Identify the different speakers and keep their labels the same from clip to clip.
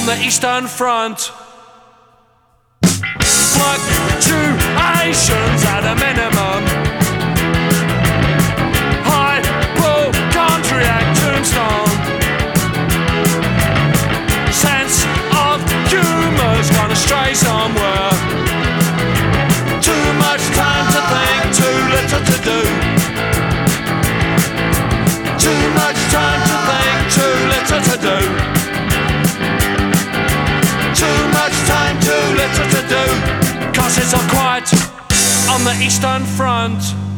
Speaker 1: on the Eastern Front. Plug two. the Eastern Front.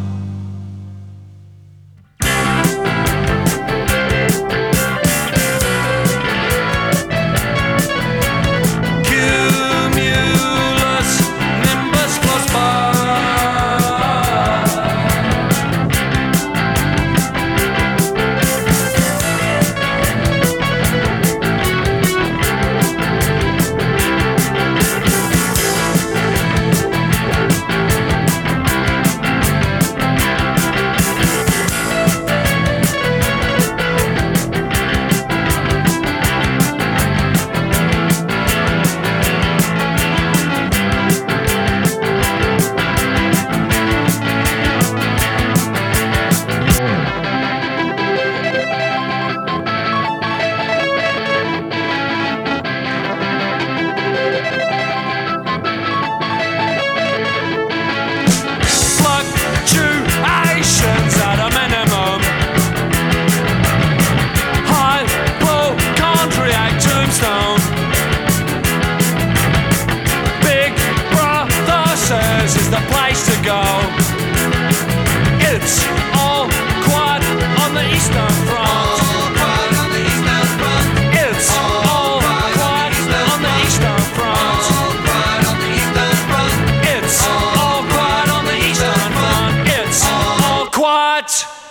Speaker 1: What?